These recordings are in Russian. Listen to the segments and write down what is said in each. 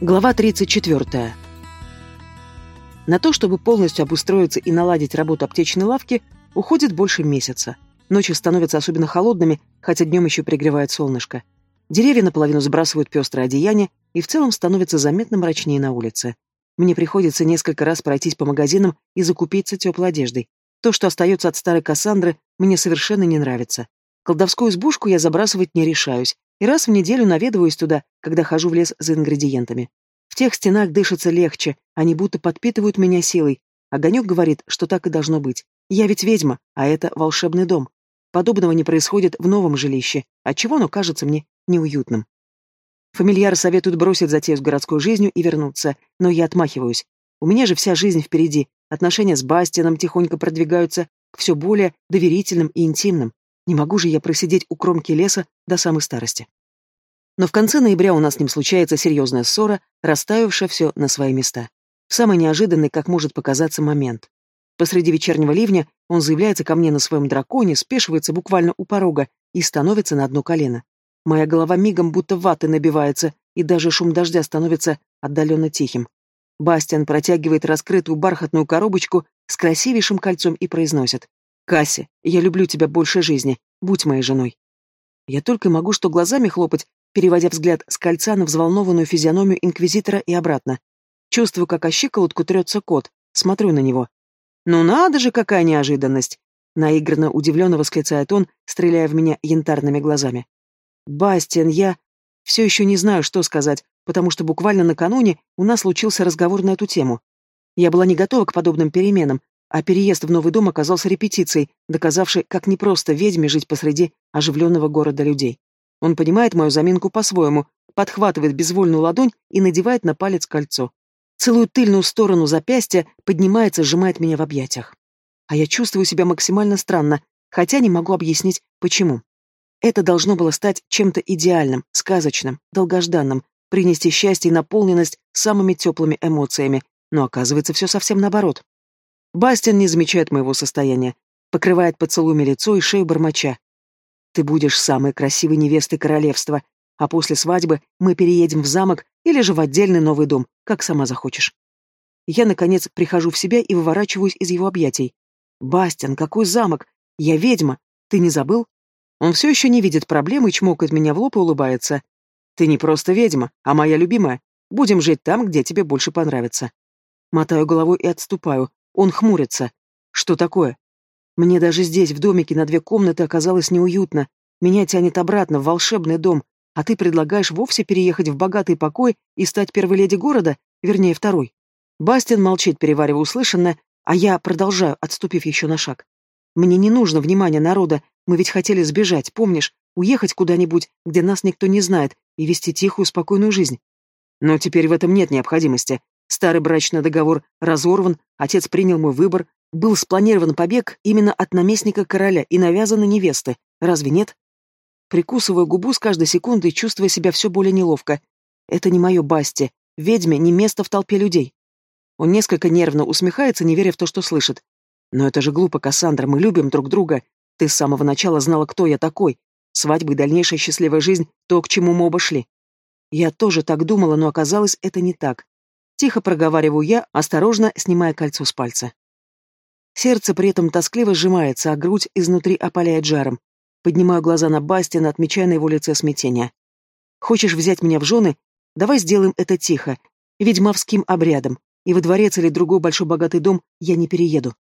Глава 34. На то, чтобы полностью обустроиться и наладить работу аптечной лавки, уходит больше месяца. Ночи становятся особенно холодными, хотя днем еще пригревает солнышко. Деревья наполовину сбрасывают пестрое одеяние, и в целом становится заметно мрачнее на улице. Мне приходится несколько раз пройтись по магазинам и закупиться теплой одеждой. То, что остается от старой Кассандры, мне совершенно не нравится. Колдовскую избушку я забрасывать не решаюсь, и раз в неделю наведываюсь туда, когда хожу в лес за ингредиентами. В тех стенах дышится легче, они будто подпитывают меня силой. Огонек говорит, что так и должно быть. Я ведь ведьма, а это волшебный дом. Подобного не происходит в новом жилище, отчего оно кажется мне неуютным. Фамильяры советуют бросить затею с городской жизнью и вернуться, но я отмахиваюсь. У меня же вся жизнь впереди, отношения с Бастианом тихонько продвигаются к все более доверительным и интимным. Не могу же я просидеть у кромки леса до самой старости. Но в конце ноября у нас с ним случается серьезная ссора, расставившая все на свои места. Самый неожиданный, как может показаться, момент. Посреди вечернего ливня он заявляется ко мне на своем драконе, спешивается буквально у порога и становится на одно колено. Моя голова мигом будто ваты набивается, и даже шум дождя становится отдаленно тихим. Бастиан протягивает раскрытую бархатную коробочку с красивейшим кольцом и произносит. Касси, я люблю тебя больше жизни. Будь моей женой. Я только могу что глазами хлопать, переводя взгляд с кольца на взволнованную физиономию инквизитора и обратно. Чувствую, как о щиколотку трется кот, смотрю на него. «Ну надо же, какая неожиданность!» Наигранно удивленно восклицает он, стреляя в меня янтарными глазами. «Бастиан, я...» Все еще не знаю, что сказать, потому что буквально накануне у нас случился разговор на эту тему. Я была не готова к подобным переменам, а переезд в новый дом оказался репетицией, доказавшей, как непросто ведьме жить посреди оживленного города людей. Он понимает мою заминку по-своему, подхватывает безвольную ладонь и надевает на палец кольцо. Целую тыльную сторону запястья, поднимается, сжимает меня в объятиях. А я чувствую себя максимально странно, хотя не могу объяснить, почему. Это должно было стать чем-то идеальным, сказочным, долгожданным, принести счастье и наполненность самыми теплыми эмоциями, но оказывается все совсем наоборот. Бастин не замечает моего состояния, покрывает поцелуями лицо и шею бормоча. Ты будешь самой красивой невестой королевства, а после свадьбы мы переедем в замок или же в отдельный новый дом, как сама захочешь. Я, наконец, прихожу в себя и выворачиваюсь из его объятий. «Бастин, какой замок? Я ведьма. Ты не забыл?» Он все еще не видит проблемы чмокает меня в лоб и улыбается. «Ты не просто ведьма, а моя любимая. Будем жить там, где тебе больше понравится». Мотаю головой и отступаю, он хмурится. Что такое? Мне даже здесь, в домике на две комнаты, оказалось неуютно. Меня тянет обратно, в волшебный дом, а ты предлагаешь вовсе переехать в богатый покой и стать первой леди города, вернее, второй. Бастин молчит, переваривая услышанное, а я продолжаю, отступив еще на шаг. Мне не нужно внимания народа, мы ведь хотели сбежать, помнишь, уехать куда-нибудь, где нас никто не знает, и вести тихую, спокойную жизнь. Но теперь в этом нет необходимости. Старый брачный договор разорван, отец принял мой выбор, был спланирован побег именно от наместника короля и навязаны невесты. Разве нет? Прикусываю губу с каждой секундой, чувствуя себя все более неловко. Это не мое Басти. Ведьме не место в толпе людей. Он несколько нервно усмехается, не веря в то, что слышит. Но это же глупо, Кассандра, мы любим друг друга. Ты с самого начала знала, кто я такой. Свадьба и дальнейшая счастливая жизнь — то, к чему мы оба шли. Я тоже так думала, но оказалось, это не так. Тихо проговариваю я, осторожно снимая кольцо с пальца. Сердце при этом тоскливо сжимается, а грудь изнутри опаляет жаром. Поднимаю глаза на Бастина, отмечая на его лице смятение. «Хочешь взять меня в жены? Давай сделаем это тихо, ведьмовским обрядом, и во дворец или другой большой богатый дом я не перееду».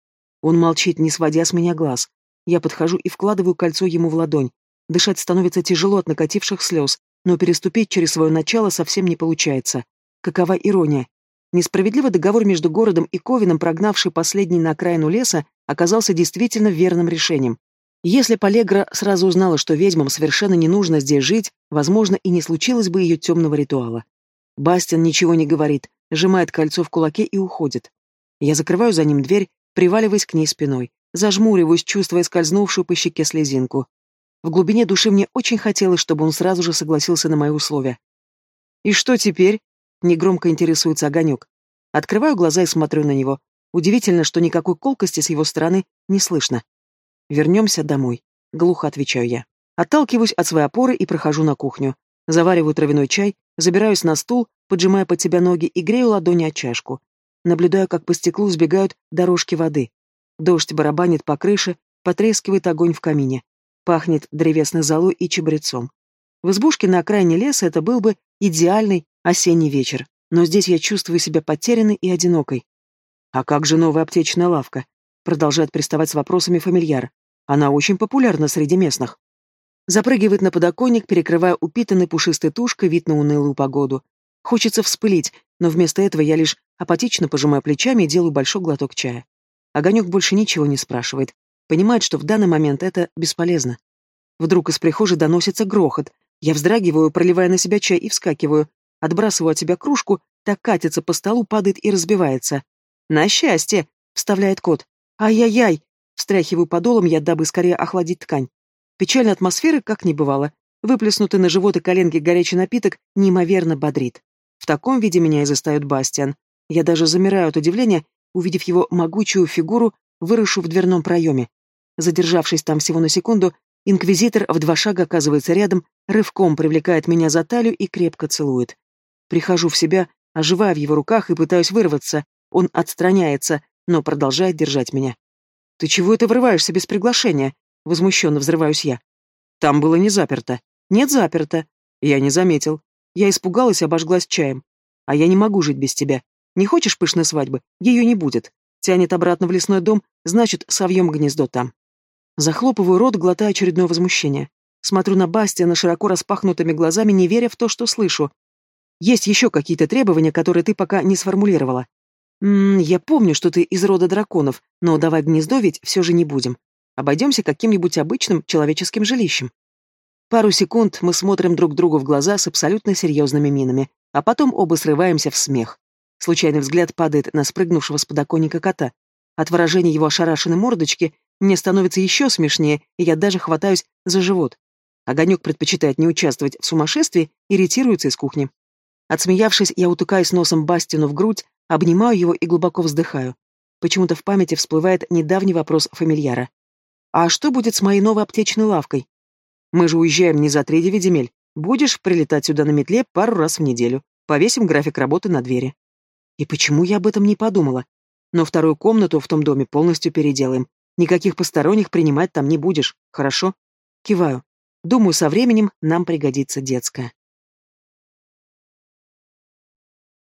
Он молчит, не сводя с меня глаз. Я подхожу и вкладываю кольцо ему в ладонь. Дышать становится тяжело от накативших слез, но переступить через свое начало совсем не получается. Какова ирония? Несправедливый договор между городом и Ковином, прогнавший последний на окраину леса, оказался действительно верным решением. Если Полегра сразу узнала, что ведьмам совершенно не нужно здесь жить, возможно, и не случилось бы ее темного ритуала. Бастин ничего не говорит, сжимает кольцо в кулаке и уходит. Я закрываю за ним дверь, приваливаясь к ней спиной, зажмуриваюсь, чувствуя скользнувшую по щеке слезинку. В глубине души мне очень хотелось, чтобы он сразу же согласился на мои условия. «И что теперь?» Негромко интересуется огонек. Открываю глаза и смотрю на него. Удивительно, что никакой колкости с его стороны не слышно. Вернемся домой. Глухо отвечаю я. Отталкиваюсь от своей опоры и прохожу на кухню. Завариваю травяной чай, забираюсь на стул, поджимая под себя ноги и грею ладони от чашку. Наблюдаю, как по стеклу сбегают дорожки воды. Дождь барабанит по крыше, потрескивает огонь в камине. Пахнет древесной золой и чабрецом. В избушке на окраине леса это был бы идеальный осенний вечер, но здесь я чувствую себя потерянной и одинокой. «А как же новая аптечная лавка?» Продолжает приставать с вопросами фамильяр. «Она очень популярна среди местных». Запрыгивает на подоконник, перекрывая упитанной пушистой тушкой вид на унылую погоду. Хочется вспылить, но вместо этого я лишь апатично пожимаю плечами и делаю большой глоток чая. Огонек больше ничего не спрашивает. Понимает, что в данный момент это бесполезно. Вдруг из прихожей доносится грохот. Я вздрагиваю, проливая на себя чай и вскакиваю. Отбрасываю от себя кружку, так катится по столу, падает и разбивается. «На счастье!» — вставляет кот. «Ай-яй-яй!» — встряхиваю подолом я, дабы скорее охладить ткань. Печальной атмосферы как не бывало. Выплеснутый на живот и коленки горячий напиток неимоверно бодрит. В таком виде меня и застает Бастиан. Я даже замираю от удивления, увидев его могучую фигуру, выросшую в дверном проеме. Задержавшись там всего на секунду, инквизитор в два шага оказывается рядом, рывком привлекает меня за талию и крепко целует. Прихожу в себя, оживая в его руках и пытаюсь вырваться. Он отстраняется, но продолжает держать меня. «Ты чего это врываешься без приглашения?» Возмущенно взрываюсь я. «Там было не заперто». «Нет, заперто». Я не заметил. Я испугалась и обожглась чаем. «А я не могу жить без тебя. Не хочешь пышной свадьбы? Ее не будет. Тянет обратно в лесной дом, значит, совьем гнездо там». Захлопываю рот, глотая очередное возмущение. Смотрю на Бастиана широко распахнутыми глазами, не веря в то, что слышу. «Есть еще какие-то требования, которые ты пока не сформулировала?» «Ммм, я помню, что ты из рода драконов, но давай гнездо ведь все же не будем. Обойдемся каким-нибудь обычным человеческим жилищем». Пару секунд мы смотрим друг другу в глаза с абсолютно серьезными минами, а потом оба срываемся в смех. Случайный взгляд падает на спрыгнувшего с подоконника кота. От выражения его ошарашенной мордочки мне становится еще смешнее, и я даже хватаюсь за живот. Огонек предпочитает не участвовать в сумасшествии и ретируется из кухни. Отсмеявшись, я утыкаюсь носом Бастину в грудь, Обнимаю его и глубоко вздыхаю. Почему-то в памяти всплывает недавний вопрос фамильяра. «А что будет с моей новой аптечной лавкой? Мы же уезжаем не за три земель. Будешь прилетать сюда на метле пару раз в неделю. Повесим график работы на двери». И почему я об этом не подумала? Но вторую комнату в том доме полностью переделаем. Никаких посторонних принимать там не будешь, хорошо? Киваю. Думаю, со временем нам пригодится детская.